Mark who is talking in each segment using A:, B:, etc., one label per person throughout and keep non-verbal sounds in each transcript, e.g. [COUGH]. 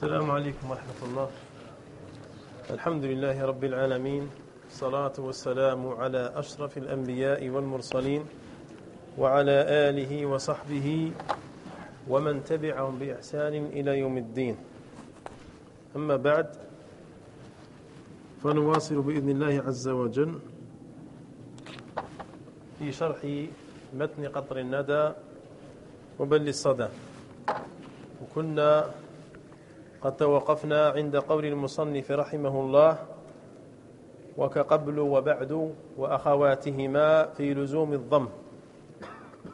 A: السلام عليكم ورحمة الله. الحمد لله رب العالمين الصلاة والسلام على أشرف الأنبياء والمرسلين وعلى آله وصحبه ومن تبعهم بإحسان إلى يوم الدين. أما بعد فنواصل بإذن الله عز وجل في شرح متن قطر الندى وبل الصدى. وكنا قد توقفنا عند قول المصنف رحمه الله وكقبل وبعد وأخواتهما في لزوم الضم.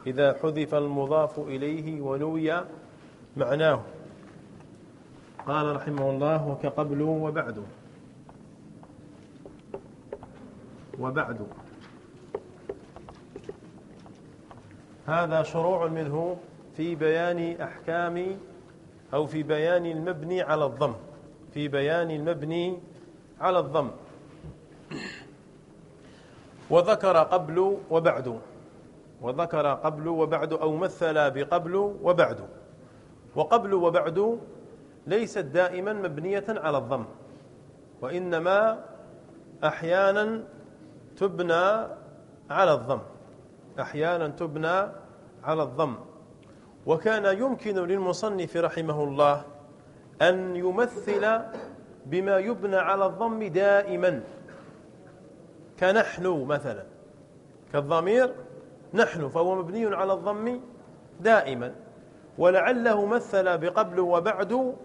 A: إذا حذف المضاف إليه ونوي معناه. قال رحمه الله وكقبل وبعد. وبعد. هذا شروع منه في بيان أحكام أو في بيان المبني على الضم. في بيان المبني على الضم. وذكر قبل وبعد. وذكر قبل وبعد أو مثل بقبل وبعد. وقبل وبعد ليست دائما مبنية على الضم. وإنما أحيانا تبنى على الضم. أحيانا تبنى على الضم. وكان يمكن للمصنف رحمه الله أن يمثل بما يبنى على الضم دائما. كنحن مثلا كالضمير نحن فهو مبني على الضم دائما. ولعله مثل بقبل وبعد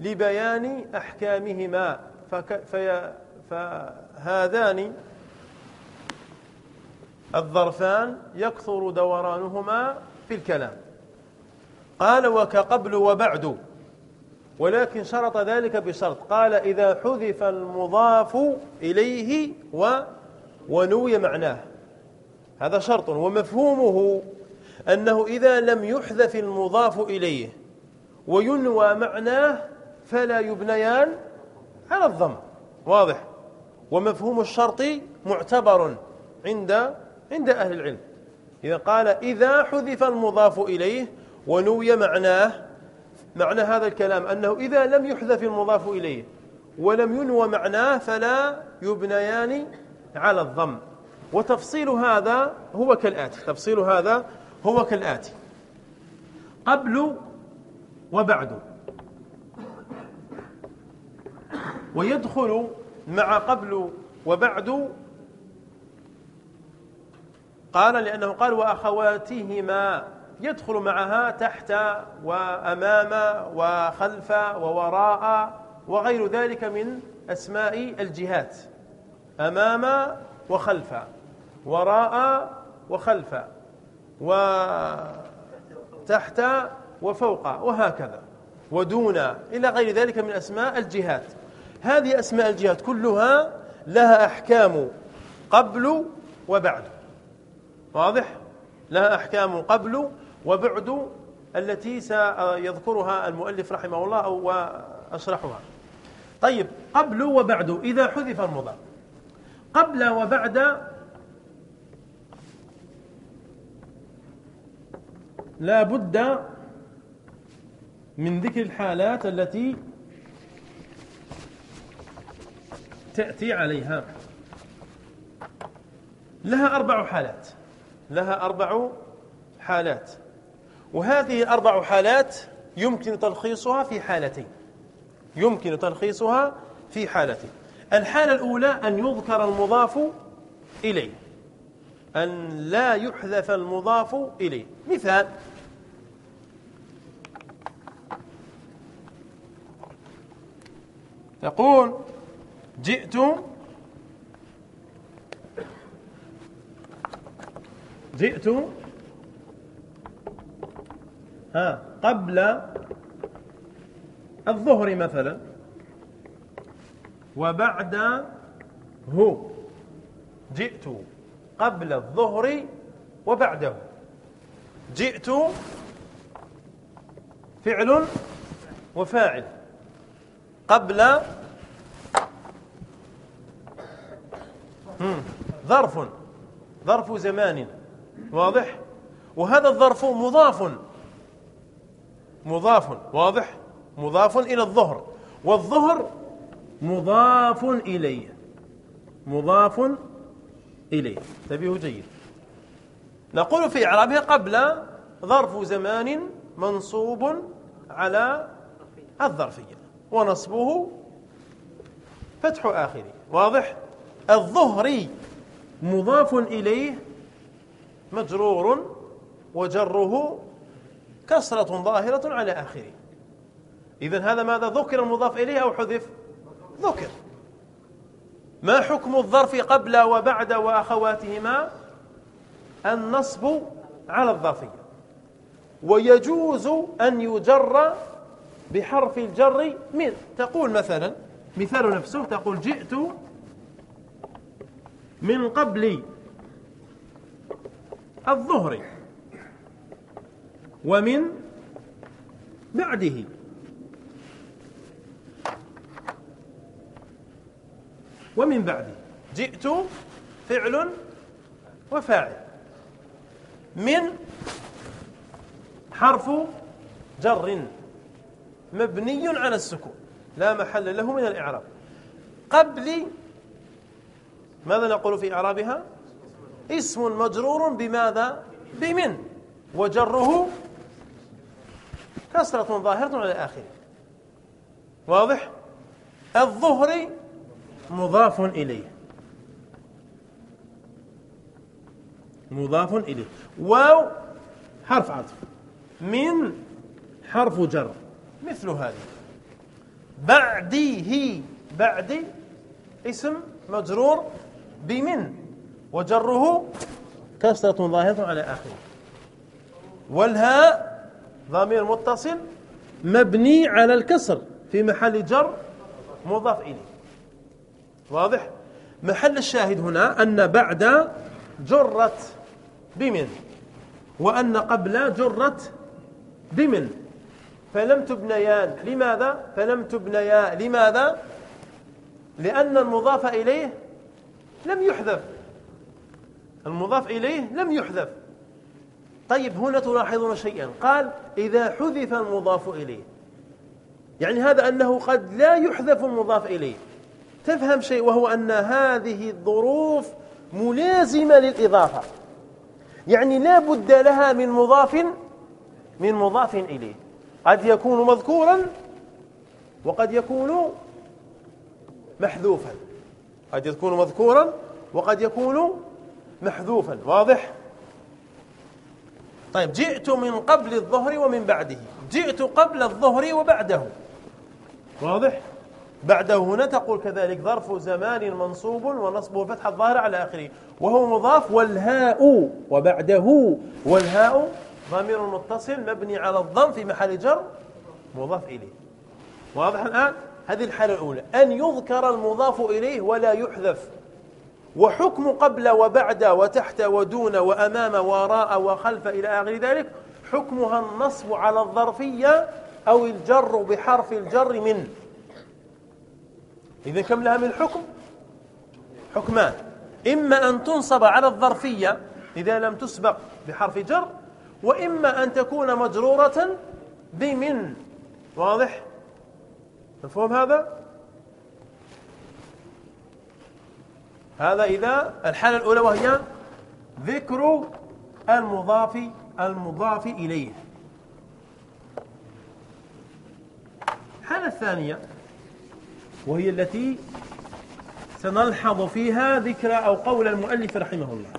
A: لبيان أحكامهما. فهذان الظرفان يكثر دورانهما في الكلام. قال وكقبل وبعد. ولكن شرط ذلك بشرط. قال إذا حذف المضاف إليه و ونوي معناه. هذا شرط. ومفهومه أنه إذا لم يحذف المضاف إليه وينوى معناه فلا يبنيان على الضم. واضح. ومفهوم الشرط معتبر عند عند أهل العلم. إذا قال إذا حذف المضاف إليه ونوي معناه معنى هذا الكلام أنه إذا لم يحذف المضاف إليه ولم ينوى معناه فلا يبنيان على الضم. وتفصيل هذا هو كالآتي تفصيل هذا هو كالآتي. قبل وبعد. ويدخل مع قبل وبعد. قال لأنه قال وأخواتهما. يدخل معها تحت وأمام وخلف ووراء وغير ذلك من أسماء الجهات أمام وخلف وراء وخلف وتحت وفوق وهكذا ودون إلى غير ذلك من أسماء الجهات. هذه أسماء الجهات كلها لها أحكام قبل وبعد واضح؟ لها أحكام قبل وبعد التي سيذكرها المؤلف رحمه الله أو وأشرحها. طيب قبل وبعد إذا حذف المضاف. قبل وبعد لا بد من ذكر الحالات التي تأتي عليها. لها أربع حالات. لها أربع حالات. وهذه الأربع حالات يمكن تلخيصها في حالتين. يمكن تلخيصها في حالتين. الحالة الأولى أن يذكر المضاف إليه. أن لا يحذف المضاف إليه. مثال. تقول جئت جئت ها قبل الظهر مثلا. وبعد هو جئت قبل الظهر وبعده. جئت فعل وفاعل. قبل ظرف ظرف زمان واضح؟ وهذا الظرف مضاف مضاف واضح؟ مضاف إلى الظهر. والظهر مضاف إليه مضاف إليه انتبهوا جيد. نقول في إعرابها قبل ظرف زمان منصوب على الظرفية. ونصبه فتح آخره. واضح؟ الظهري مضاف إليه مجرور وجره كسرة ظاهرة على آخره. إذا هذا ماذا؟ ذكر المضاف إليه أو حذف؟ ذكر. ما حكم الظرف قبل وبعد وأخواتهما؟ النصب على الظرفية. ويجوز أن يجر بحرف الجر من. تقول مثلا مثال نفسه تقول جئت من قبل الظهر. ومن بعده. ومن بعده. جئت فعل وفاعل. من حرف جر. مبني على السكون. لا محل له من الإعراب. قبل ماذا نقول في إعرابها؟ اسم مجرور بماذا؟ بمن. وجره كسرة ظاهرة على آخره. واضح؟ الظهر مضاف إليه. مضاف إليه. واو حرف عطف. من حرف جر. مثل هذه. بعديه بعد اسم مجرور بمن؟ وجره كسرة ظاهرة على آخره. والهاء ضمير متصل مبني على الكسر. في محل جر مضاف إليه. واضح؟ محل الشاهد هنا أن بعد جرت بمن وأن قبل جرت بمن. فلم تبنيان. لماذا؟ فلم تبنيا. لماذا؟ لأن المضاف إليه لم يحذف. المضاف إليه لم يحذف. طيب هنا تلاحظون شيئا. قال إذا حذف المضاف إليه. يعني هذا أنه قد لا يحذف المضاف إليه. تفهم شيء وهو أن هذه الظروف ملازمة للإضافة. يعني لا بد لها من مضاف من مضاف إليه. قد يكون مذكورا وقد يكون محذوفا. قد يكون مذكورا وقد يكون محذوفا. واضح؟ طيب جئت من قبل الظهر ومن بعده. جئت قبل الظهر وبعده. واضح؟ بعده هنا تقول كذلك ظرف زمان منصوب ونصبه فتح الظاهر على آخره. وهو مضاف والهاء وبعده. والهاء ضمير متصل مبني على الضم في محل جر مضاف إليه. واضح الآن؟ هذه الحالة الأولى. أن يذكر المضاف إليه ولا يحذف. وحكم قبل وبعد وتحت ودون وأمام وراء وخلف إلى آخر ذلك حكمها النصب على الظرفية أو الجر بحرف الجر من. إذا كم لها من حكم؟ حكمان. إما أن تنصب على الظرفية إذا لم تسبق بحرف جر وإما أن تكون مجرورة بمن. واضح؟ مفهوم هذا؟ هذا إذا الحالة الأولى وهي ذكر المضاف المضاف إليه. الحالة الثانية وهي التي سنلحظ فيها ذكر أو قول المؤلف رحمه الله.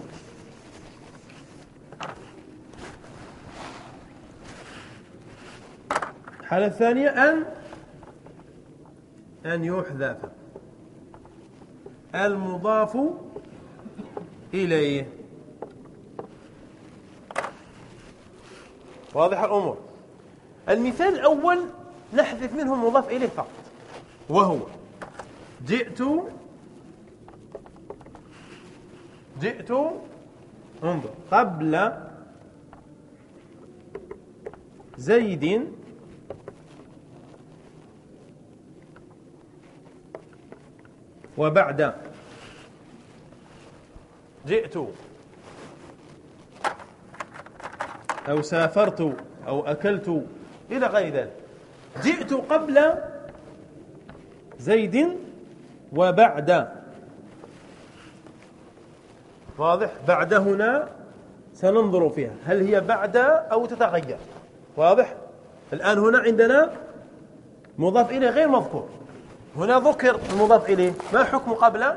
A: الحالة الثانية أن أن يحذف المضاف إليه. واضح الأمور. المثال الأول نحذف منه المضاف إليه فقط. وهو جئت جئت انظر. قبل زيد وبعد. جئت. أو سافرت. أو أكلت. إلى غير ذلك. جئت قبل زيد وبعد. واضح. بعد هنا سننظر فيها. هل هي بعد أو تتغير؟ واضح. الآن هنا عندنا مضاف إليه غير مذكور. هنا ذكر المضاف إليه. ما حكم قبل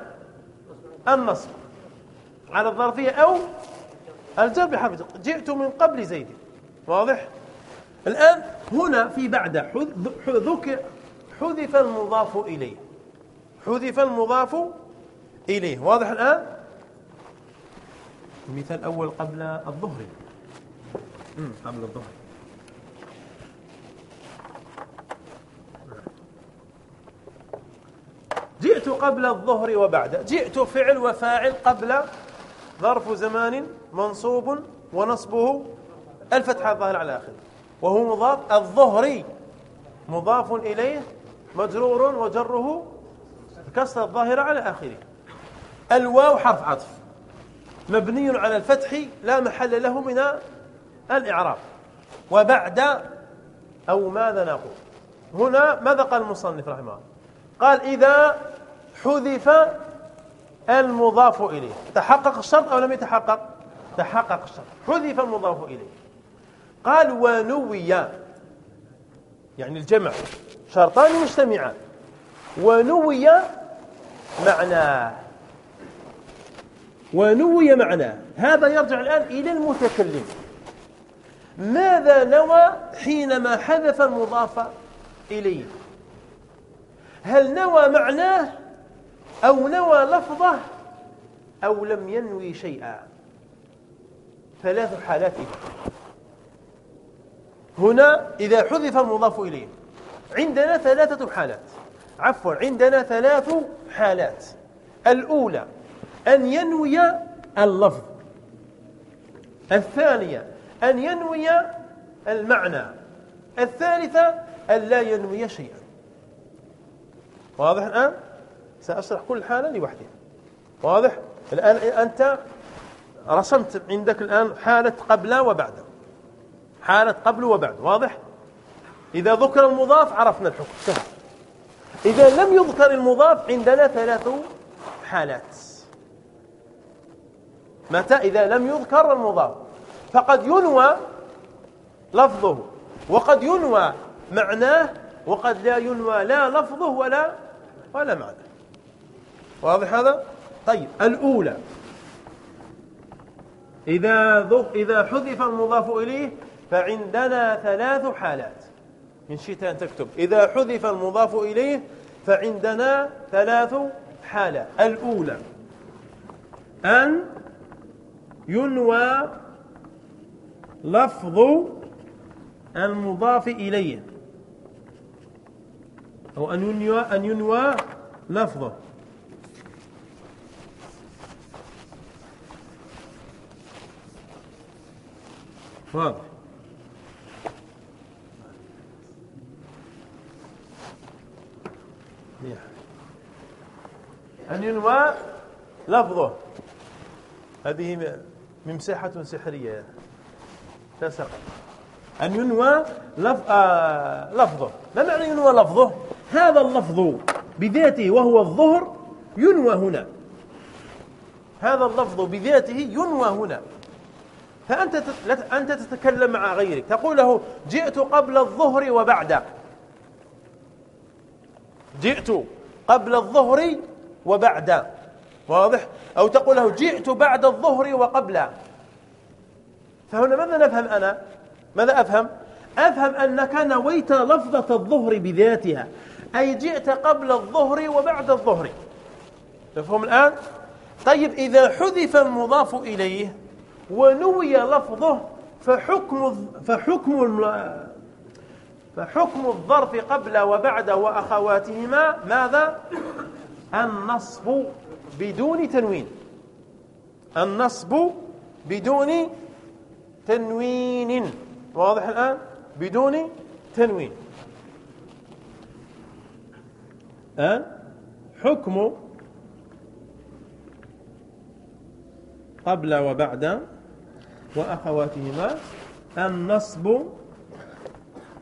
A: النصب؟ على الظرفية أو الجر بحرف جئت من قبل زيد. واضح؟ الآن هنا في بعد ذكر حذف المضاف إليه. حذف المضاف إليه. واضح الآن؟ المثال الأول قبل الظهر. قبل الظهر. جئت قبل الظهر وبعد. جئت فعل وفاعل قبل ظرف زمان منصوب ونصبه الفتحة الظاهر على آخره. وهو مضاف الظهري مضاف إليه مجرور وجره كسر الظاهرة على آخره. الواو حرف عطف. مبني على الفتح لا محل له من الإعراب. وبعد أو ماذا نقول. هنا ماذا قال المصنف رحمه الله. قال إذا حذف المضاف إليه. تحقق الشرط أو لم يتحقق؟ تحقق الشرط. حذف المضاف إليه. قال ونوي. يعني الجمع. شرطان مجتمعان. ونوي معناه. ونوي معناه. هذا يرجع الآن إلى المتكلم. ماذا نوى حينما حذف المضاف إليه؟ هل نوى معناه أو نوى لفظه أو لم ينوي شيئا؟ ثلاث حالات. هنا إذا حذف المضاف إليه عندنا ثلاثة حالات. عفوا عندنا ثلاث حالات. الأولى أن ينوي اللفظ. الثانية أن ينوي المعنى. الثالثة أن لا ينوي شيئا. واضح الآن؟ سأشرح كل حالة لوحدها واضح؟ الآن أنت رسمت عندك الآن حالة قبل وبعد. حالة قبل وبعد واضح؟ إذا ذكر المضاف عرفنا الحكم. سهل إذا لم يذكر المضاف عندنا ثلاث حالات. متى؟ إذا لم يذكر المضاف. فقد ينوى لفظه وقد ينوى معناه وقد لا ينوى لا لفظه ولا ولا معنى. واضح هذا؟ طيب الأولى. إذا إذا حذف المضاف إليه فعندنا ثلاث حالات. من شئت أن تكتب. إذا حذف المضاف إليه فعندنا ثلاث حالات. الأولى. أن ينوى لفظ المضاف إليه. أو أن ينوى أن ينوى لفظه. واضح. أن ينوى لفظه. هذه ممسحة سحرية. تسقط أن ينوى. آه... لفظه. ما معنى ينوى لفظه؟ هذا اللفظ بذاته وهو الظهر ينوى هنا. هذا اللفظ بذاته ينوى هنا. فأنت أنت تتكلم مع غيرك. تقول له جئت قبل الظهر وبعد جئت قبل الظهر وبعد. واضح؟ أو تقول له جئت بعد الظهر وقبل. فهنا ماذا نفهم أنا؟ ماذا أفهم؟ أفهم أنك نويت لفظة الظهر بذاتها. أي جئت قبل الظهر وبعد الظهر. تفهم الآن؟ طيب إذا حذف المضاف إليه ونوي لفظه فحكم فحكم فحكم الظرف قبل وبعد وأخواتهما ماذا؟ النصب بدون تنوين. النصب بدون تنوين. واضح الآن؟ بدون تنوين الآن حكم قبل وبعد وأخواتهما النصب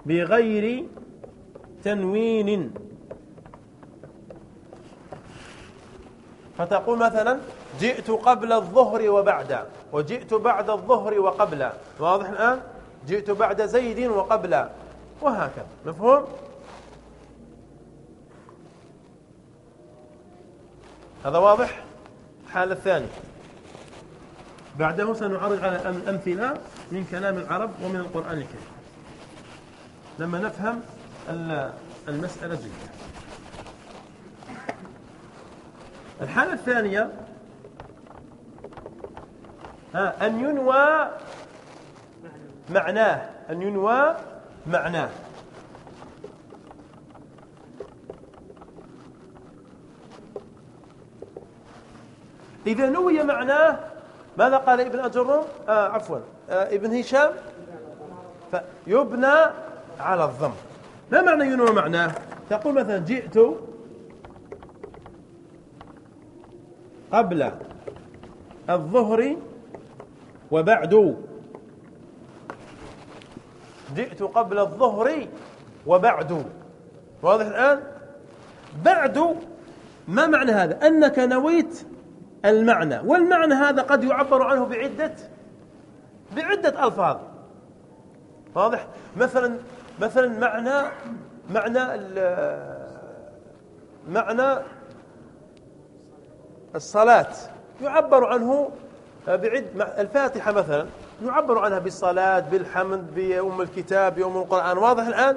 A: بغير تنوين. فتقول مثلا جئت قبل الظهر وبعد وجئت بعد الظهر وقبل. واضح الآن؟ جئت بعد زيد وقبل. وهكذا مفهوم؟ هذا واضح؟ الحالة الثانية بعده سنعرض على أمثلة من كلام العرب ومن القرآن الكريم. لما نفهم المسألة جيدا الحالة الثانية ها أن ينوى معناه. أن ينوى معناه. إذا نوي معناه ماذا قال ابن أجرم آه عفوا. آه ابن هشام؟ فيبنى على الضم. ما معنى ينوى معناه؟ تقول مثلا جئت قبل الظهر وبعد. جئت قبل الظهر وبعد. واضح الآن؟ بعد. ما معنى هذا؟ أنك نويت المعنى. والمعنى هذا قد يعبر عنه بعدة بعدة ألفاظ. واضح؟ مثلا مثلا معنى معنى معنى الصلاة. يعبر عنه بعد الفاتحة مثلا يعبر عنها بالصلاة بالحمد بأم الكتاب بأم القرآن. واضح الآن؟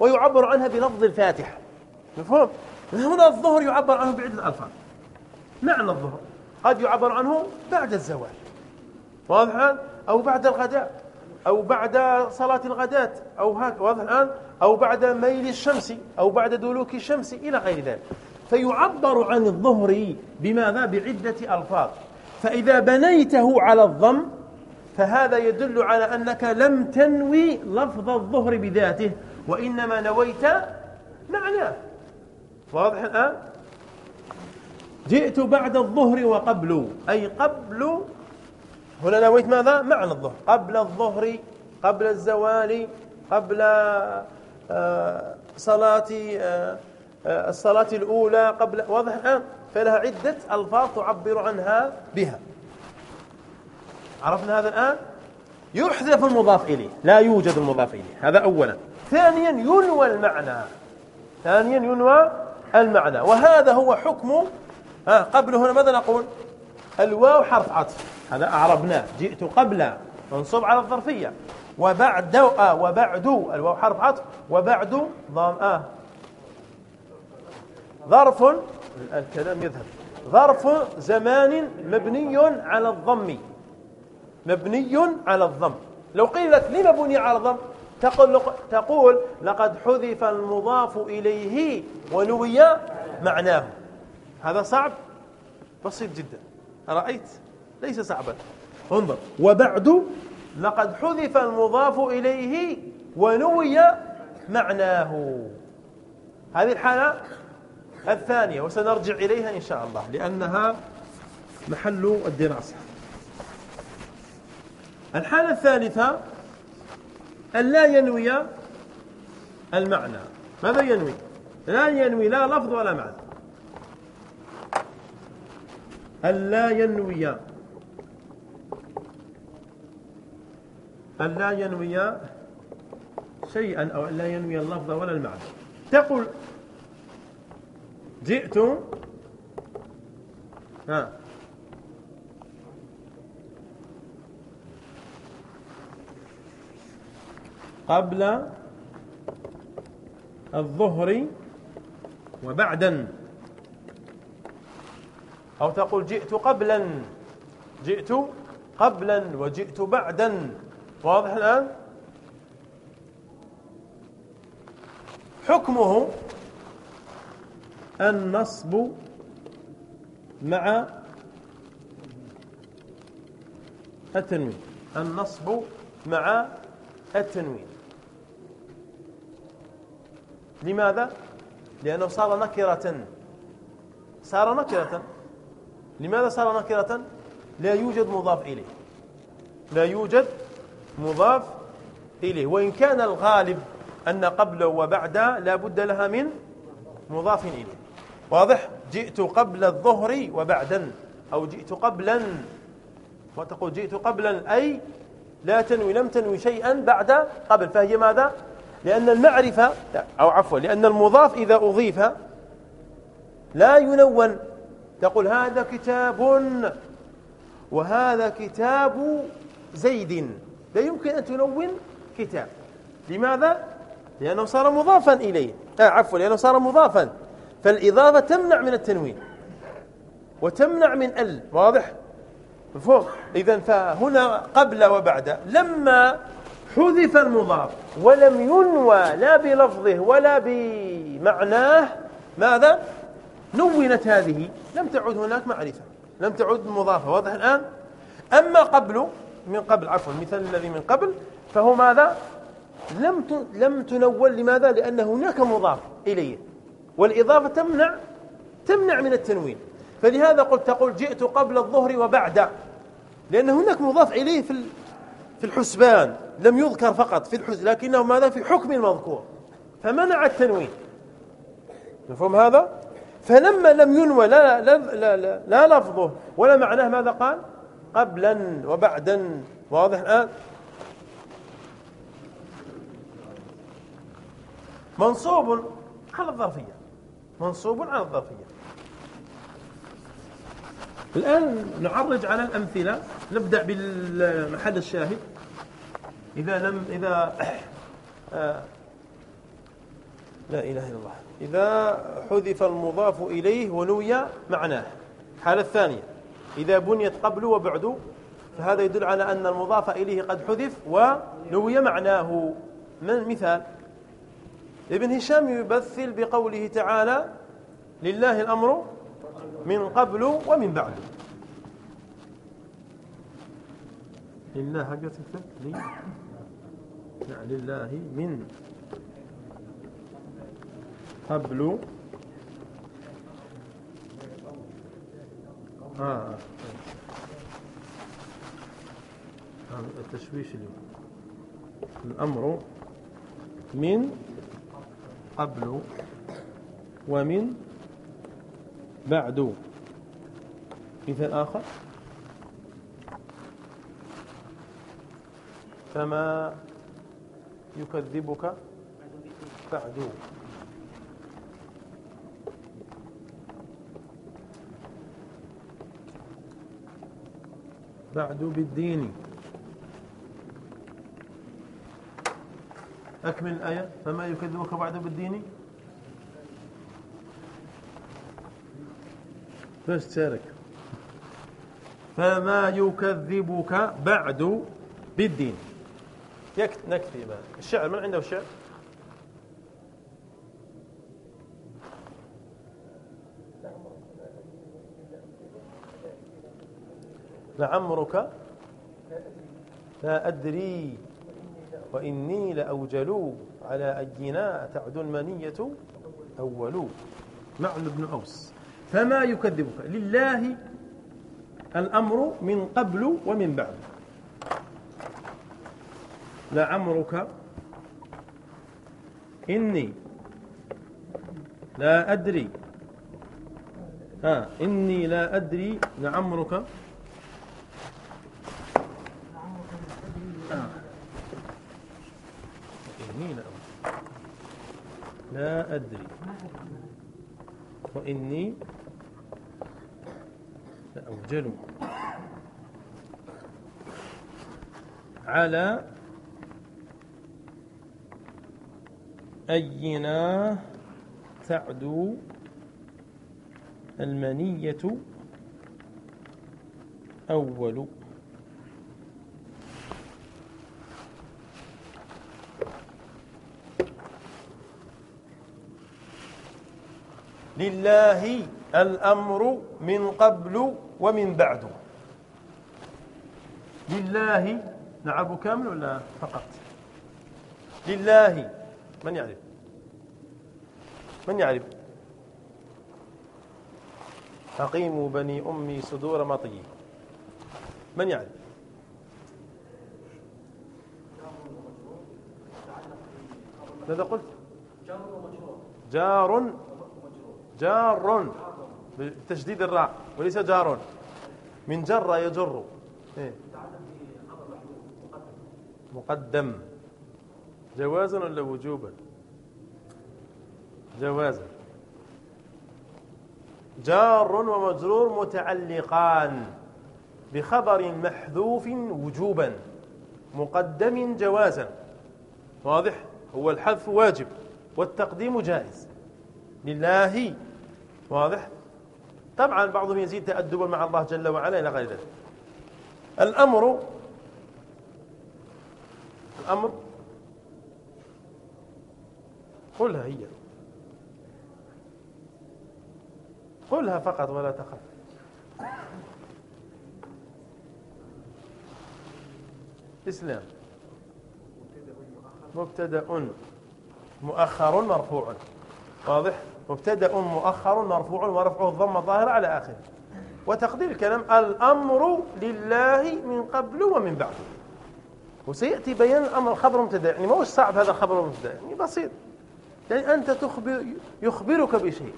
A: ويعبر عنها بلفظ الفاتحة. مفهوم؟ هنا الظهر يعبر عنه بعدة ألفاظ. معنى الظهر. قد يعبر عنه بعد الزوال. واضح؟ الآن أو بعد الغداء. أو بعد صلاة الغداة أو هكذا واضح الآن؟ أو بعد ميل الشمس. أو بعد دلوك الشمس إلى غير ذلك. فيعبر عن الظهر بماذا؟ بعدة ألفاظ. فإذا بنيته على الضم فهذا يدل على أنك لم تنوي لفظ الظهر بذاته وإنما نويت معناه. واضح الآن؟ جئت بعد الظهر وقبل. أي قبل. هنا نويت ماذا؟ معنى الظهر. قبل الظهر قبل الزوال قبل آه، صلاة آه، آه، الصلاة الأولى قبل. واضح الآن؟ فلها عدة ألفاظ تعبر عنها بها. عرفنا هذا الآن؟ يحذف المضاف إليه. لا يوجد المضاف إليه. هذا أولا. ثانيا ينوى المعنى. ثانيا ينوى المعنى. وهذا هو حكم ها قبل هنا ماذا نقول؟ الواو حرف عطف. هذا أعربناه. جئت قبل. منصوب على الظرفية. وبعد آه وبعد الواو حرف عطف. وبعد ضام آه. ظرف الكلام يذهب. ظرف زمان مبني على الضم. مبني على الضم. لو قيل لك لما بني على الضم؟ تقول تقول لقد حذف المضاف إليه ونوي معناه. هذا صعب؟ بسيط جدا. أرأيت؟ ليس صعبا. انظر. وبعد؟ لقد حذف المضاف إليه ونوي معناه. هذه الحالة الثانية وسنرجع إليها إن شاء الله لأنها محل الدراسة. الحالة الثالثة أن لا ينوي المعنى. ماذا ينوي؟ لا ينوي لا لفظ ولا معنى. أن لا ينوي. أن لا ينوي شيئا أو أن لا ينوي اللفظ ولا المعنى. تقول جئت ها. قبل الظهر وبعدا. أو تقول جئت قبلا جئت قبلا وجئت بعدا. واضح الآن؟ حكمه النصب مع التنوين. النصب مع التنوين. لماذا؟ لأنه صار نكرة. صار نكرة. لماذا صار نكرة؟ لا يوجد مضاف إليه. لا يوجد مضاف إليه. وإن كان الغالب أن قبله وبعده لا بد لها من مضاف إليه. واضح؟ جئت قبل الظهر وبعدا. أو جئت قبلا. وتقول جئت قبلا؟ أي لا تنوي لم تنوي شيئا بعد قبل. فهي ماذا؟ لأن المعرفة أو عفوا لأن المضاف إذا أضيف لا ينون. تقول هذا كتاب وهذا كتاب زيد. لا يمكن أن تنون كتاب. لماذا؟ لأنه صار مضافا إليه. آه عفوا لأنه صار مضافا. فالإضافة تمنع من التنوين وتمنع من ال. واضح؟ مفهوم؟ إذا فهنا قبل وبعد. لما حذف المضاف ولم ينوى لا بلفظه ولا بمعناه ماذا؟ نونت هذه لم تعد هناك معرفة لم تعد مضافة واضح الآن؟ أما قبل من قبل عفوا المثال الذي من قبل فهو ماذا؟ لم لم تنول لماذا؟ لأن هناك مضاف إليه. والإضافة تمنع تمنع من التنوين. فلهذا قلت تقول جئت قبل الظهر وبعد. لأن هناك مضاف إليه في في الحسبان لم يذكر فقط في الحسبان لكنه ماذا؟ في حكم المذكور فمنع التنوين. مفهوم هذا؟ فلما لم ينوى لا, لا, لا, لا, لا لفظه ولا معناه ماذا قال؟ قبلا وبعدا. واضح الآن؟ منصوب على الظرفية. منصوب على الظرفية. الآن نعرج على الأمثلة. نبدأ بالمحل الشاهد. إذا لم إذا [COUGHS] آه لا إله إلا الله. إذا حذف المضاف إليه ونوي معناه. الحالة الثانية إذا بنيت قبل وبعد فهذا يدل على أن المضاف إليه قد حذف ونوي معناه. من مثال ابن هشام يبثل بقوله تعالى لله الأمر من قبل ومن بعد. لله حقت لي. يعني لله من. قبل آه. التشويش اليوم. الأمر من قبل ومن بعد مثال آخر. فما يكذبك بعد بعد بالدين. أكمل الآية. فما يكذبك بعد بالدين؟ بس تشارك. فما يكذبك بعد بالدين. نكفي ما الشعر من عنده الشعر لعمرك لا أدري وإني لأوجل على أينا تعد المنية أول. معن بن أوس. فما يكذبك؟ لله الأمر من قبل ومن بعد. لعمرك إني لا أدري. ها إني لا أدري لعمرك لا أدري. وإني لأوجل على أينا تعدو المنية أول. لله الأمر من قبل ومن بعد. لله نعرب كامل ولا فقط؟ لله من يعرف؟ من يعرف؟ أقيموا بني أمي صدور مطي. من يعرف؟ ماذا قلت؟ جار جار بتشديد الراء وليس جار. من جر يجر. إيه؟ مقدم. جوازا ولا وجوبا؟ جوازا. جار ومجرور متعلقان بخبر محذوف وجوبا. مقدم جوازا. واضح؟ هو الحذف واجب والتقديم جائز. لله واضح طبعا بعضهم يزيد تأدبا مع الله جل وعلا إلى غير ذلك الأمر الأمر قلها هي قلها فقط ولا تخف اسلام مبتدا مؤخر مرفوع واضح مبتدأ مؤخر مرفوع ورفعه الضمه الظاهره على آخره. وتقدير الكلام الأمر لله من قبل ومن بعد. وسيأتي بيان الأمر خبر مبتدا يعني ما هو صعب هذا خبر مبتدا يعني بسيط. يعني أنت تخبر يخبرك بشيء.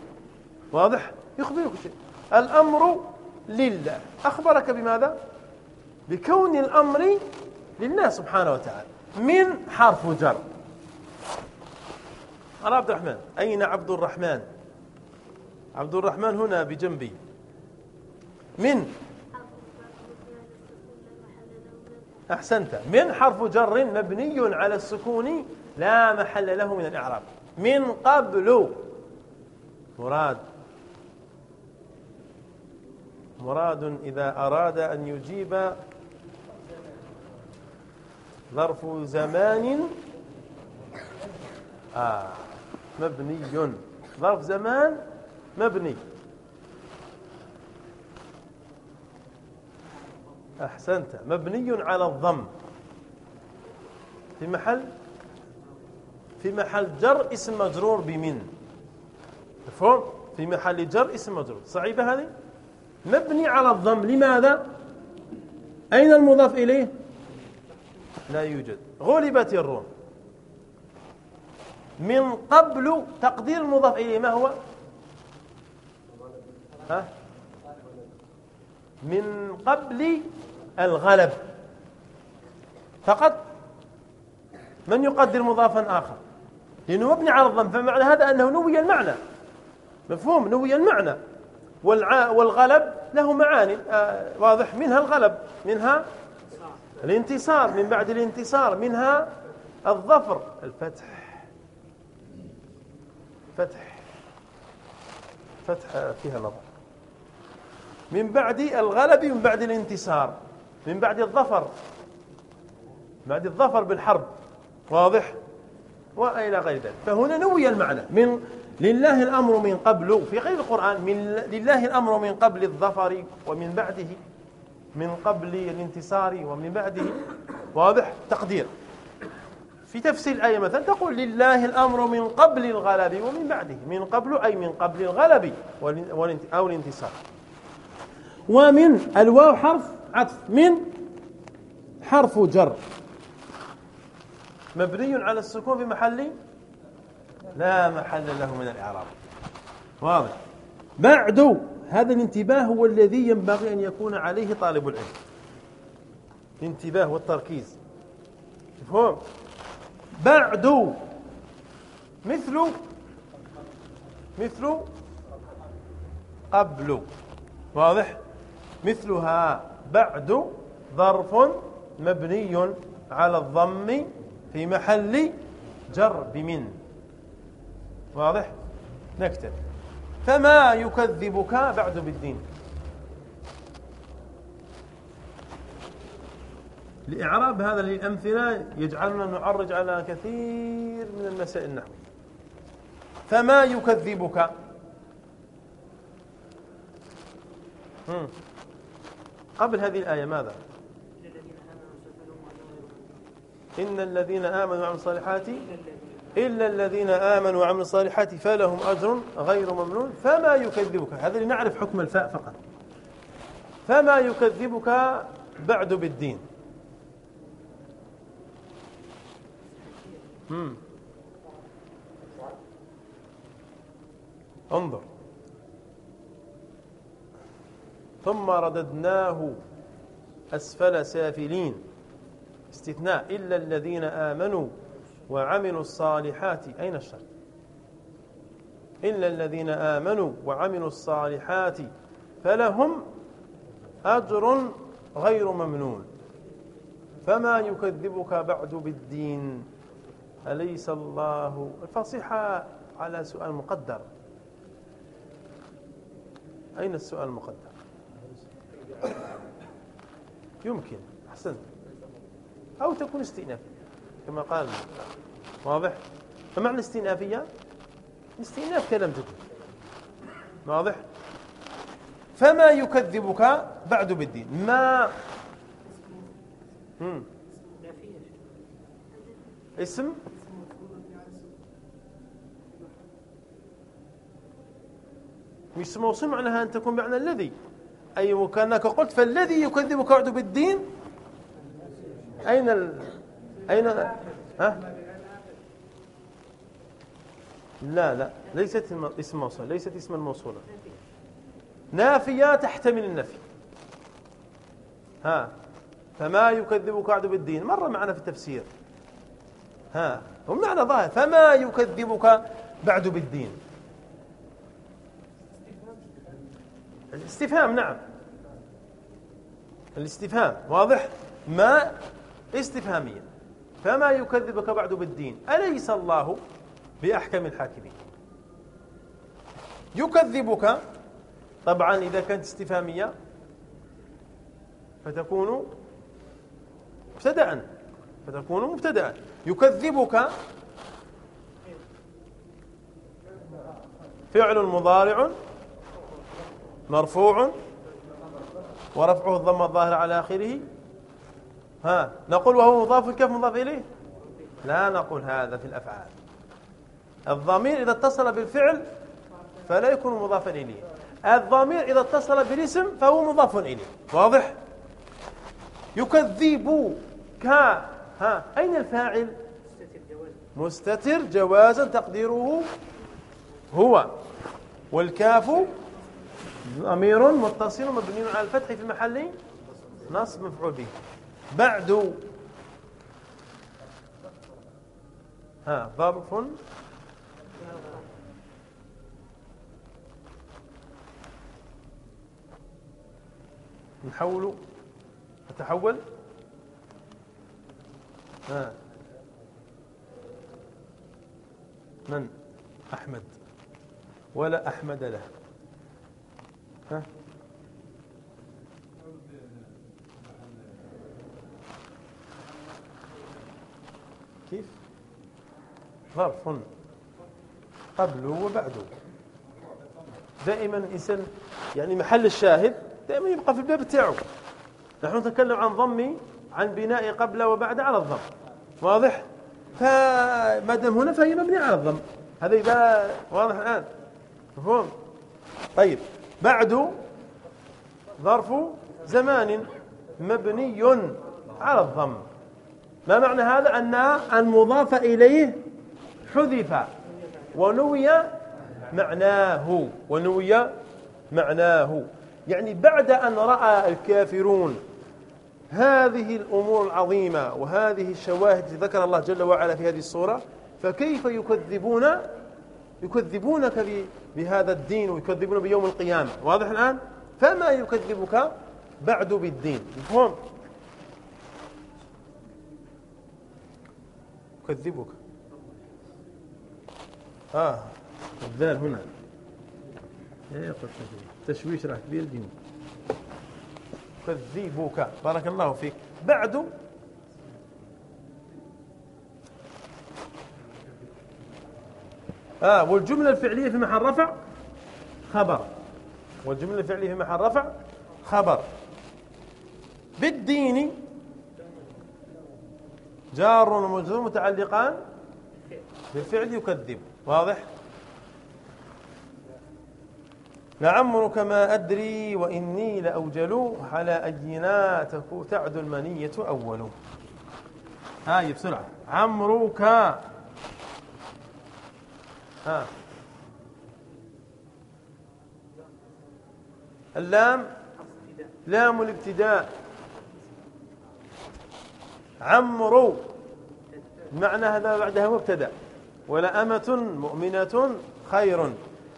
A: واضح؟ يخبرك بشيء. الأمر لله. أخبرك بماذا؟ بكون الأمر لله سبحانه وتعالى. من حرف جر. قال عبد الرحمن. أين عبد الرحمن؟ عبد الرحمن هنا بجنبي. من؟ أحسنت. من حرف جر مبني على السكون لا محل له من الإعراب. من قبل. مراد. مراد إذا أراد أن يجيب ظرف زمان. آه. مبني ظرف زمان مبني. أحسنت. مبني على الضم. في محل؟ في محل جر اسم مجرور بمن. مفهوم؟ في محل جر اسم مجرور. صعيبة هذه؟ مبني على الضم. لماذا؟ أين المضاف إليه؟ لا يوجد. غلبت الروم. من قبل تقدير المضاف إليه ما هو؟ ها؟ من قبل الغلب. فقط من يقدر مضافا آخر؟ لأنه مبني على الضم فمعنى هذا أنه نوي المعنى. مفهوم؟ نوي المعنى. والغلب له معاني. آه واضح. منها الغلب منها الانتصار. من بعد الانتصار منها الظفر. الفتح. فتح. فتح فيها نظر. من بعد الغلب من بعد الانتصار من بعد الظفر. بعد الظفر بالحرب. واضح؟ وإلى غير ذلك. فهنا نوي المعنى. من لله الأمر من قبل في غير القرآن من لله الأمر من قبل الظفر ومن بعده من قبل الانتصار ومن بعده واضح؟ تقدير. في تفسير الآية مثلا تقول لله الأمر من قبل الغلب ومن بعده. من قبل أي من قبل الغلب أو الانتصار. ومن الواو حرف عطف. من حرف جر. مبني على السكون في محل لا محل له من الإعراب. واضح. بعد هذا الانتباه هو الذي ينبغي أن يكون عليه طالب العلم. الانتباه والتركيز. مفهوم؟ بعد مثل مثل قبل. واضح؟ مثلها بعد ظرف مبني على الضم في محل جر بمن واضح؟ نكتب. فما يكذبك بعد بالدين؟ لإعراب هذا الأمثلة يجعلنا نعرج على كثير من المسائل النحو. فما يكذبك؟ قبل هذه الآية ماذا؟ إن الذين آمنوا وعملوا الصالحات إلا الذين آمنوا وعملوا الصالحات فلهم أجر غير ممنون. فما يكذبك؟ هذا لنعرف حكم الفاء فقط. فما يكذبك بعد بالدين؟ انظر. ثم رددناه أسفل سافلين. استثناء إلا الذين آمنوا وعملوا الصالحات. أين الشرط إلا الذين آمنوا وعملوا الصالحات فلهم أجر غير ممنون. فما يكذبك بعد بالدين؟ أليس الله الفصيحة على سؤال مقدر؟ أين السؤال المقدر؟ يمكن أحسنت. أو تكون استئنافية كما قال. واضح؟ فمعنى استئنافية؟ استئناف كلام تكون واضح؟ فما يكذبك بعد بالدين؟ ما. اسم؟ مش موصول معناها أن تكون معنى الذي. أي وكأنك قلت فالذي يكذبك بعد بالدين؟ أين ال... أين ها؟ لا لا ليست اسم موصول ليست اسما موصولا نافية تحتمل النفي. ها فما يكذبك بعد بالدين؟ مر معنا في التفسير. ها ومعنى ظاهر. فما يكذبك بعد بالدين؟ الاستفهام نعم. الاستفهام واضح؟ ما؟ استفهامية. فما يكذبك بعد بالدين؟ أليس الله بأحكم الحاكمين؟ يكذبك طبعا إذا كانت استفهامية فتكون مبتدأ فتكون مبتدأ. يكذبك فعل مضارع مرفوع ورفعه الضم الظاهر على آخره. ها نقول وهو مضاف الكف مضاف إليه؟ لا نقول هذا في الأفعال. الضمير إذا اتصل بالفعل فلا يكون مضافا إليه. الضمير إذا اتصل بالاسم فهو مضاف إليه. واضح؟ يكذب كا ها أين الفاعل؟ مستتر جوازا. تقديره هو. والكاف ضمير متصل مبني على الفتح في محل نصب مفعول به. بعد ها ظرف. نحول. نتحول. من? أحمد. ولا أحمد له. ها. كيف؟ ظرف. قبله وبعده دائما الإنسان يعني محل الشاهد دائما يبقى في الباب تاعه نحن نتكلم عن ضم عن بناء قبل وبعد على الضم. واضح؟ فما دام هنا فهي مبنية على الضم. هذا إذا واضح الآن. مفهوم؟ طيب. بعد ظرف زمان مبني على الضم. ما معنى هذا؟ أن المضاف إليه حذف ونوي معناه ونوي معناه. يعني بعد أن رأى الكافرون هذه الأمور العظيمة وهذه الشواهد التي ذكر الله جل وعلا في هذه الصورة فكيف يكذبون يكذبونك بهذا الدين ويكذبون بيوم القيامة؟ واضح الآن؟ فما يكذبك بعد بالدين؟ مفهوم؟ يكذبك. آه الذال هنا. تشويش راح كبير جدا يكذبك بارك الله فيك. بعد آه والجملة الفعلية في محل رفع خبر. والجملة الفعلية في محل رفع خبر. بالدين جار ومجرور متعلقان بالفعل يكذب. واضح؟ لعمرك ما أدري وإني لأوجل على أينا تعد المنية أول هاي بسرعة عمرك. ها. اللام. لام الابتداء. عمرو. معنى هذا بعدها مبتدأ. ولأمة مؤمنة خير.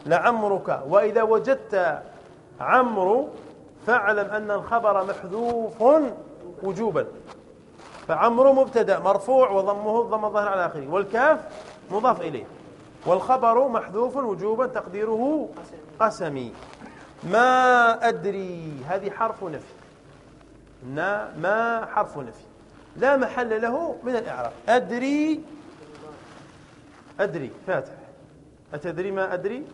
A: لعمرك وإذا وجدت عمرو فاعلم أن الخبر محذوف وجوبا. فعمرو مبتدأ مرفوع وضمه ضم الظهر على آخره والكاف مضاف إليه. والخبر محذوف وجوبا تقديره قسمي. ما أدري هذه حرف نفي. ما حرف نفي. لا محل له من الإعراب. أدري أدري فاتح. أتدري ما أدري؟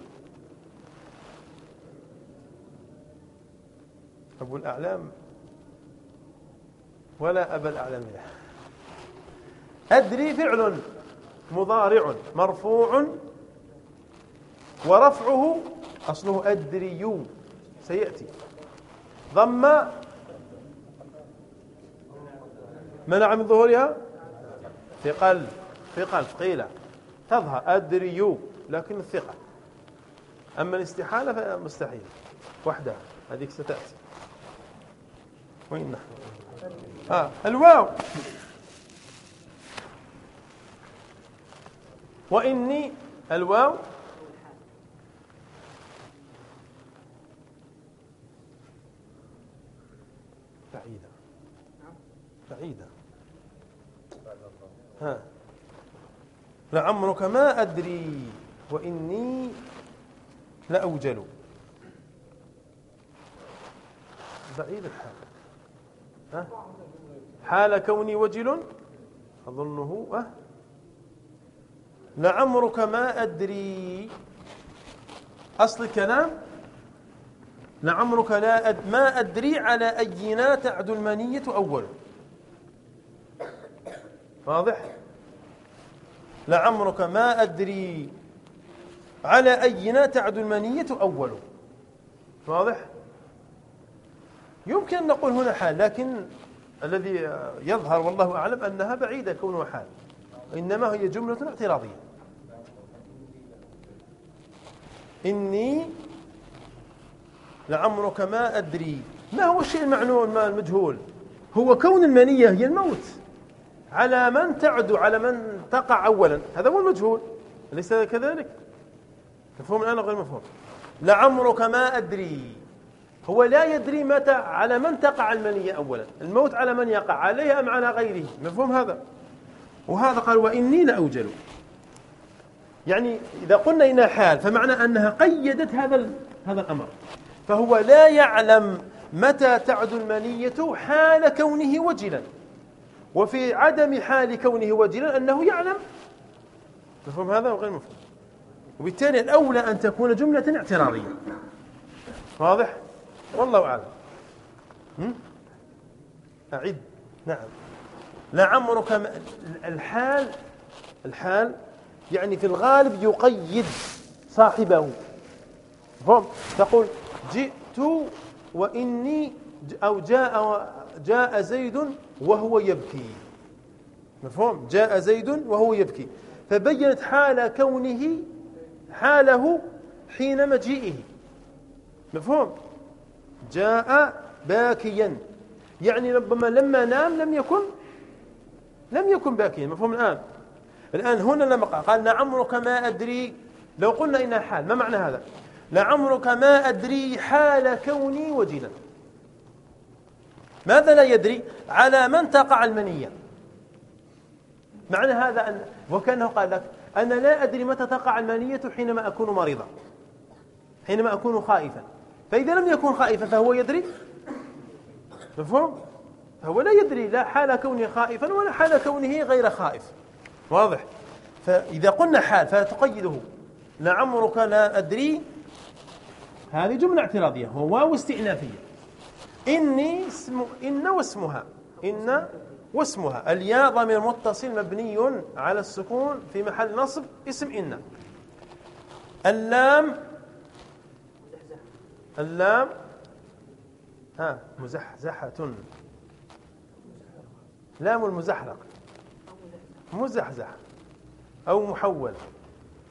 A: أبو الأعلام ولا أبا الأعلام له. أدري فعل مضارع مرفوع ورفعه أصله أدري سيأتي. ضم منع من ظهورها؟ ثقل. ثقل. ثقيلة تظهر. أدري لكن الثقة أما الاستحالة فمستحيل. وحدها. هذيك ستأتي. وين؟ نحن آه الواو. وإني الواو. بعيدة. بعيدة. ها. لعمرك ما أدري. وإني لأوجل. بعيد الحال ها؟ حال كوني وجل؟ أظنه أه لعمرك ما أدري. أصل الكلام لعمرك لا أد ما أدري على أينا تعد المنية أول. واضح؟ لعمرك ما أدري على أينا تعد المنية أول. واضح؟ يمكن أن نقول هنا حال لكن الذي يظهر والله أعلم أنها بعيدة كونها حال. إنما هي جملة اعتراضية. إني لعمرك ما أدري. ما هو الشيء المعنون ما المجهول؟ هو كون المنية هي الموت. على من تعدو على من تقع أولا. هذا هو المجهول. أليس كذلك؟ مفهوم الآن غير مفهوم؟ لعمرك ما أدري. هو لا يدري متى على من تقع المنية أولا؟ الموت على من يقع؟ عليه أم على غيره؟ مفهوم هذا؟ وهذا قال وإني لأوجل. يعني إذا قلنا إنها حال فمعنى أنها قيدت هذا هذا الأمر. فهو لا يعلم متى تعد المنية حال كونه وجلا. وفي عدم حال كونه وجلا أنه يعلم. مفهوم هذا وغير مفهوم؟ وبالتالي الأولى أن تكون جملة اعتراضية. واضح؟ والله أعلم. أعد. نعم. لعمرك الحال الحال يعني في الغالب يقيد صاحبه. فهم؟ تقول جئت وإني أو جاء جاء زيد وهو يبكي. مفهوم؟ جاء زيد وهو يبكي. فبينت حال كونه حاله حين مجيئه. مفهوم؟ جاء باكيا. يعني ربما لما نام لم يكن لم يكن باكيا. مفهوم الآن؟ الآن هنا لما قال لعمرك ما أدري. لو قلنا إنها حال ما معنى هذا؟ لعمرك ما أدري حال كوني وجلا ماذا لا يدري؟ على من تقع المنية. معنى هذا أن وكأنه قال لك أنا لا أدري متى تقع المنية حينما أكون مريضا حينما أكون خائفا. فإذا لم يكن خائفا فهو يدري. مفهوم؟ فهو لا يدري لا حال كونه خائفا ولا حال كونه غير خائف. واضح؟ فإذا قلنا حال فتقيده لعمرك لا أدري. هذه جملة اعتراضية. هو واو استئنافية. إني اسم إن واسمها. إن واسمها. الياء ضمير متصل مبني على السكون في محل نصب اسم إن. اللام اللام ها مزحزحة. لام المزحلق. مزحزح. أو محول.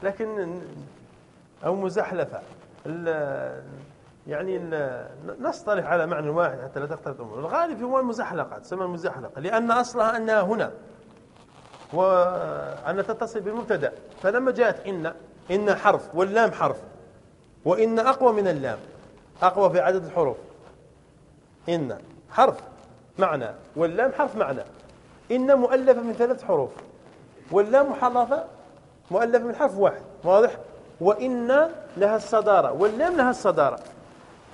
A: لكن أو مزحلفة. يعني نصطلح على معنى واحد حتى لا تختلط الأمور. الغالب هو المزحلقة تسمى المزحلقة لأن أصلها أنها هنا. وأن تتصل بالمبتدأ. فلما جاءت إن إن حرف واللام حرف. وإن أقوى من اللام. أقوى في عدد الحروف. إن حرف معنى واللام حرف معنى. إن مؤلفة من ثلاث حروف واللام محرفة مؤلفة من حرف واحد واضح؟ وإن لها الصدارة واللام لها الصدارة.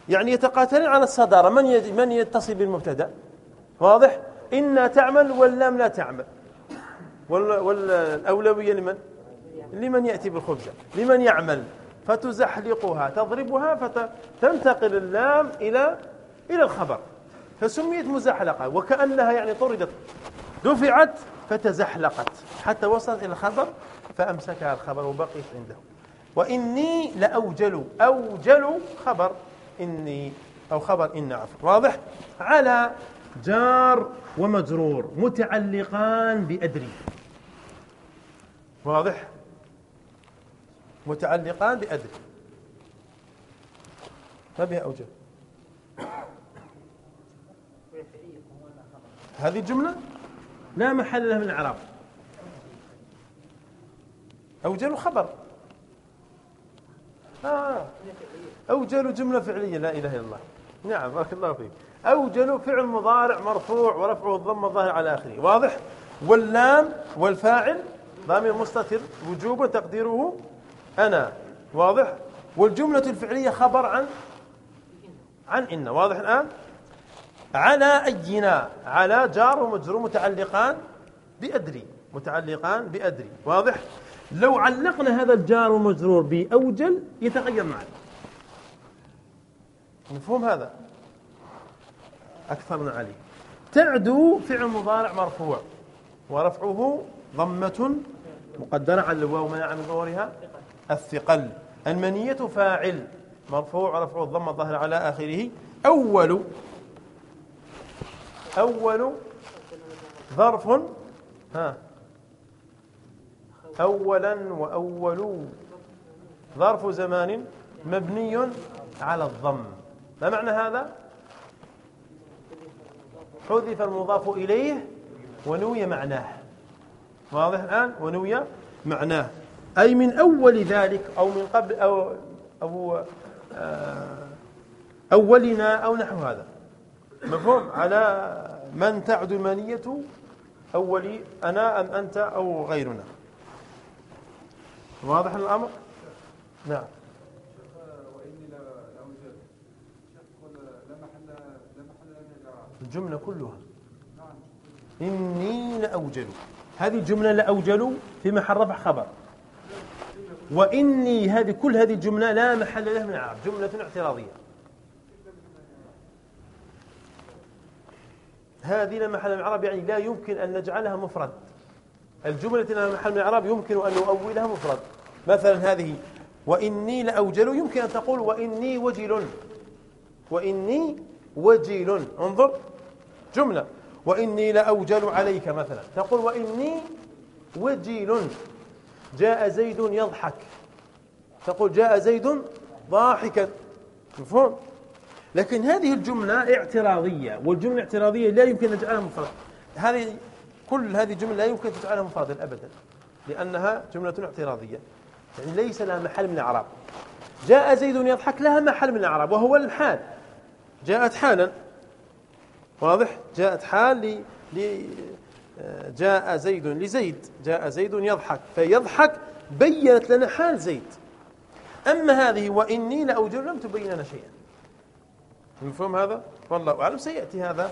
A: يعني يتقاتلون على الصدارة. من من يتصل بالمبتدأ؟ واضح؟ إن تعمل واللام لا تعمل. والأولوية لمن؟ لمن يأتي بالخبزة لمن يعمل؟ فتزحلقها تضربها فتنتقل اللام إلى إلى الخبر. فسميت مزحلقة وكأنها يعني طردت. دفعت فتزحلقت. حتى وصلت إلى الخبر فأمسكها الخبر وبقيت عنده. وإني لأوجل أوجل خبر. إني أو خبر إن عفوا واضح؟ على جار ومجرور متعلقان بأدري. واضح؟ متعلقان بأدري ما بها أوجه؟ هذه الجملة؟ لا محل لها من الإعراب. أوجل خبر. آه. أوجل جملة فعلية. لا إله إلا الله. نعم بارك الله فيك. أوجل فعل مضارع مرفوع ورفعه الضم الظاهر على آخره. واضح؟ واللام والفاعل ضامر مستتر وجوبا تقديره أنا واضح؟ والجملة الفعلية خبر عن؟ عن إن. واضح الآن؟ على أينا. على جار ومجرور متعلقان بأدري. متعلقان بأدري. واضح؟ لو علقنا هذا الجار ومجرور بأوجل يتغير معنا. مفهوم هذا؟ أكثر من عليه تعدو فعل مضارع مرفوع ورفعه ضمة مقدرة على الواو منع من ظهورها الثقل. المنية فاعل مرفوع ورفعه الضمة الظاهر على آخره. أول أول ظرف ها أولا وأول ظرف زمان مبني على الضم. ما معنى هذا؟ حذف المضاف إليه ونوي معناه. واضح الآن؟ ونوي معناه. أي من أول ذلك أو من قبل أو, أو آه، أولنا أو نحو هذا. مفهوم؟ على من تعد المانية أولي أنا أم أنت أو غيرنا. واضح الأمر؟ نعم. الجملة كلها. إني لأوجل. هذه الجملة لأوجل في محل رفع خبر. وإني هذه كل هذه الجملة لا محل لها من العرب. جملة اعتراضية. هذه لا محل من العرب يعني لا يمكن أن نجعلها مفرد. الجملة لها محل من العرب يمكن أن نؤولها مفرد. مثلا هذه وإني لأوجل يمكن أن تقول وإني وجل. وإني وجل. انظر. جملة. وإني لأوجل عليك مثلا. تقول وإني وجل. جاء زيد يضحك. تقول جاء زيد ضاحكا. مفهوم؟ لكن هذه الجملة اعتراضية والجملة الاعتراضية لا يمكن أن نجعلها مفرد. هذه كل هذه الجملة لا يمكن تجعلها مفردا أبدا لأنها جملة اعتراضية. يعني ليس لها محل من الأعراب. جاء زيد يضحك لها محل من الأعراب وهو الحال. جاءت حالا. واضح؟ جاءت حال. جاء زيد لزيد جاء زيد يضحك فيضحك بينت لنا حال زيد. أما هذه وإني لأوجر لم تبين لنا شيئا. مفهوم هذا؟ والله أعلم سيأتي هذا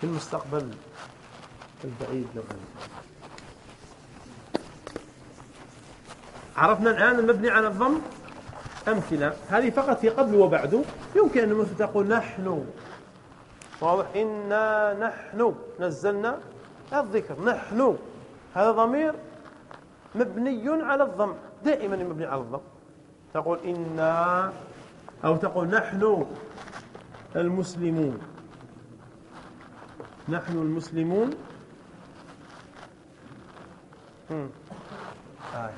A: في المستقبل البعيد نوعا عرفنا الآن المبني على الضم؟ أمثلة. هذه فقط في قبل وبعد. يمكن أن تقول نحن. واضح. إنا نحن. نزلنا الذكر. نحن هذا ضمير مبني على الضم دائما مبني على الضم. تقول إنا أو تقول نحن المسلمون. نحن المسلمون. آه.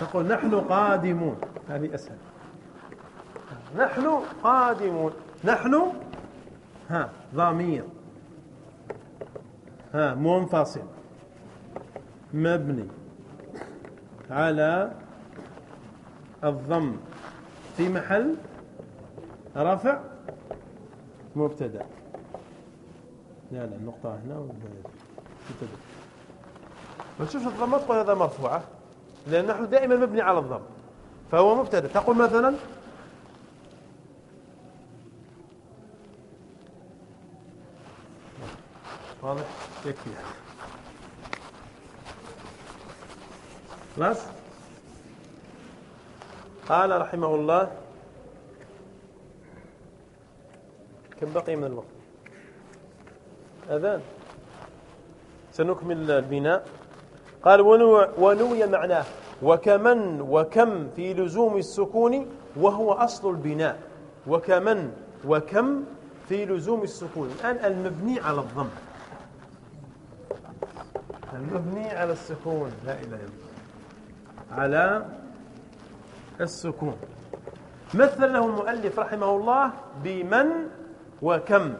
A: تقول نحن قادمون. هذه أسهل. نحن قادمون. نحن ها ضمير. ها منفصل. مبني على الضم في محل رفع مبتدأ. لا لا النقطة هنا مبتدأ؟ ما الضم تقول هذا مرفوعة لأن نحن دائما مبني على الضم فهو مبتدأ. تقول مثلا واضح؟ يكفي. خلاص؟ قال رحمه الله كم بقي من الوقت؟ أذان. سنكمل البناء. قال ونوي معناه. وكمن وكم في لزوم السكون وهو أصل البناء. وكمن وكم في لزوم السكون. الآن المبني على الضم. المبني على السكون. لا إله إلا الله. على السكون. مثل له المؤلف رحمه الله بمن وكم.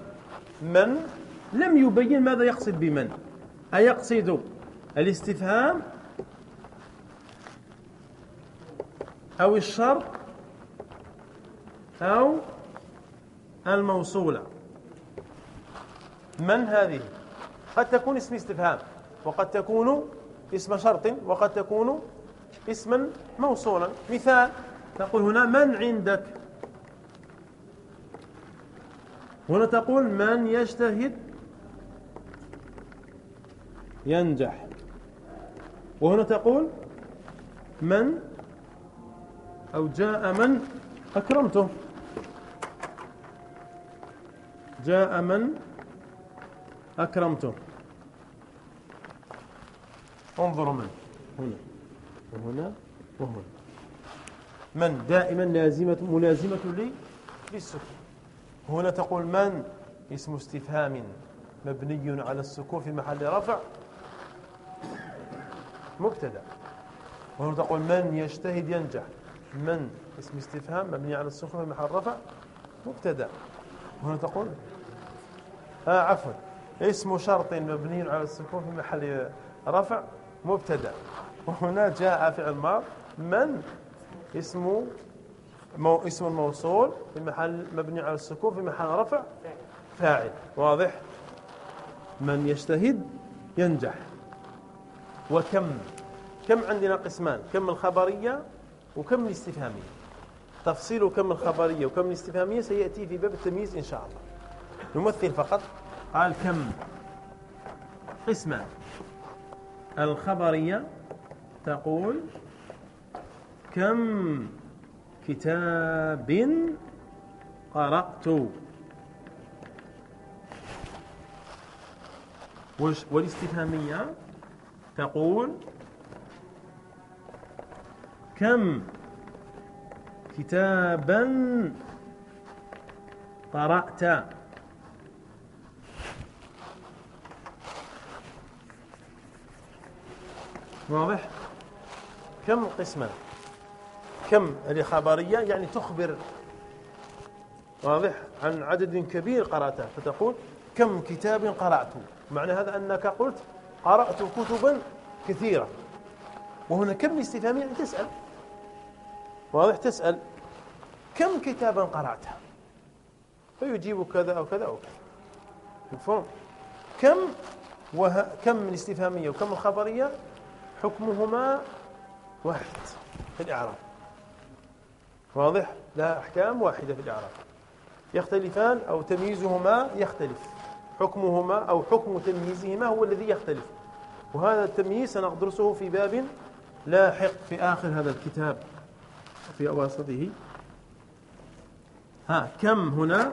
A: من لم يبين ماذا يقصد بمن. أيقصد الاستفهام أو الشرط أو الموصولة من هذه؟ قد تكون اسم استفهام. وقد تكون اسم شرط وقد تكون اسما موصولا. مثال تقول هنا من عندك؟ هنا تقول من يجتهد؟ ينجح. وهنا تقول من؟ أو جاء من؟ أكرمته. جاء من؟ أكرمته. انظروا من هنا وهنا وهنا. من دائما لازمة ملازمة لي للسكون. هنا تقول من؟ اسم استفهام. مبني على السكون في محل رفع. مبتدأ. وهنا تقول من يجتهد ينجح. من؟ اسم استفهام. مبني على السكون في محل رفع. مبتدأ. هنا تقول آه عفوا. اسم شرط مبني على السكون في محل رفع. مبتدأ. وهنا جاء فعل ماض. من؟ اسم مو اسم الموصول في محل مبني على السكون في محل رفع فاعل. واضح؟ من يجتهد ينجح. وكم؟ كم عندنا قسمان؟ كم الخبرية وكم الاستفهامية؟ تفصيل كم الخبرية وكم الاستفهامية سيأتي في باب التمييز إن شاء الله. نمثل فقط. قال كم؟ قسمان. الخبرية تقول كم كتاب قرأت؟ والاستفهامية تقول كم كتابا قرأت؟ واضح؟ كم قسما كم هذه خبرية يعني تخبر؟ واضح؟ عن عدد كبير قرأته فتقول كم كتاب قرأت؟ معنى هذا أنك قلت قرأت كتبا كثيرة. وهنا كم استفهامية يعني تسأل؟ واضح؟ تسأل كم كتابا قرأتها؟ فيجيب كذا أو كذا أو كذا. مفهوم؟ كم وه... كم الاستفهامية وكم الخبرية حكمهما واحد في الإعراب. واضح؟ لا أحكام واحدة في الإعراب. يختلفان أو تمييزهما يختلف. حكمهما أو حكم تمييزهما هو الذي يختلف. وهذا التمييز سندرسه في باب لاحق في آخر هذا الكتاب في أواسطه. ها كم هنا؟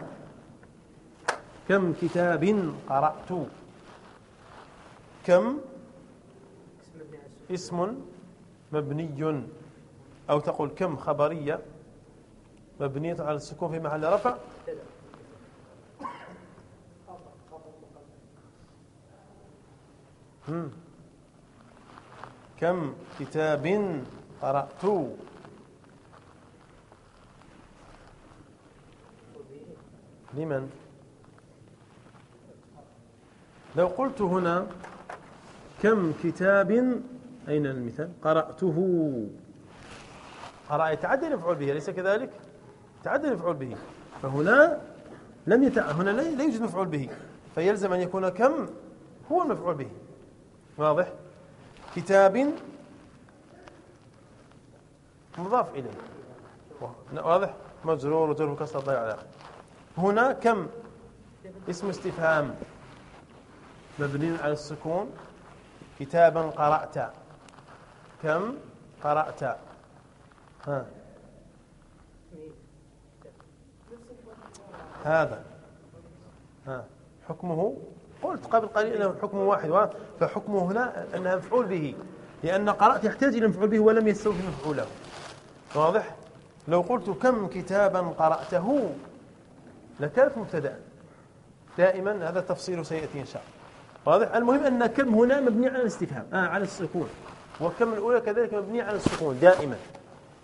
A: كم كتاب قرأت؟ كم اسم مبني أو تقول كم خبرية مبنية على السكون في محل رفع؟ كم كتاب قرأت؟ لمن؟ لو قلت هنا كم كتاب أين المثال؟ قرأته. قرأ يتعدى المفعول به أليس كذلك؟ تعدى المفعول به. فهنا لم يتع... هنا لا يوجد مفعول به. فيلزم أن يكون كم؟ هو المفعول به. واضح؟ كتاب مضاف إليه. واضح؟ مجرور وجره كسر ضيع على هنا كم؟ اسم استفهام. مبني على السكون. كتابا قرأت. كم؟ قرأت. ها. هذا. ها. حكمه؟ قلت قبل قليل إنه حكم واحد فحكمه هنا أنها مفعول به. لأن قرأت يحتاج إلى مفعول به ولم يستوفي مفعوله. واضح؟ لو قلت كم كتابا قرأته لكانت مبتدا دائما هذا التفصيل سيأتي إن شاء الله. واضح؟ المهم أن كم هنا مبني على الاستفهام آه على السكون. وكم الأولى كذلك مبني على السكون دائما.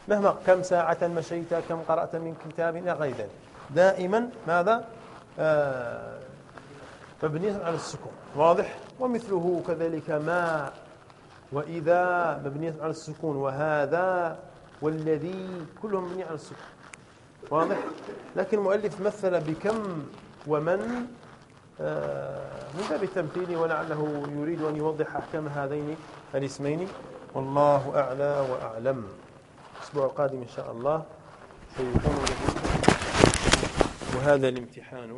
A: مهما كم ساعة مشيت كم قرأت من كتاب إلى غير ذلك. دائما ماذا؟ آه مبني على السكون. واضح؟ ومثله كذلك ما وإذا مبنية على السكون. وهذا والذي كلهم مبني على السكون. واضح؟ لكن المؤلف مثل بكم ومن آه، من باب التمثيل ولعله يريد أن يوضح أحكام هذين الاسمين. والله أعلى وأعلم. الأسبوع القادم إن شاء الله سيكون وهذا الامتحان.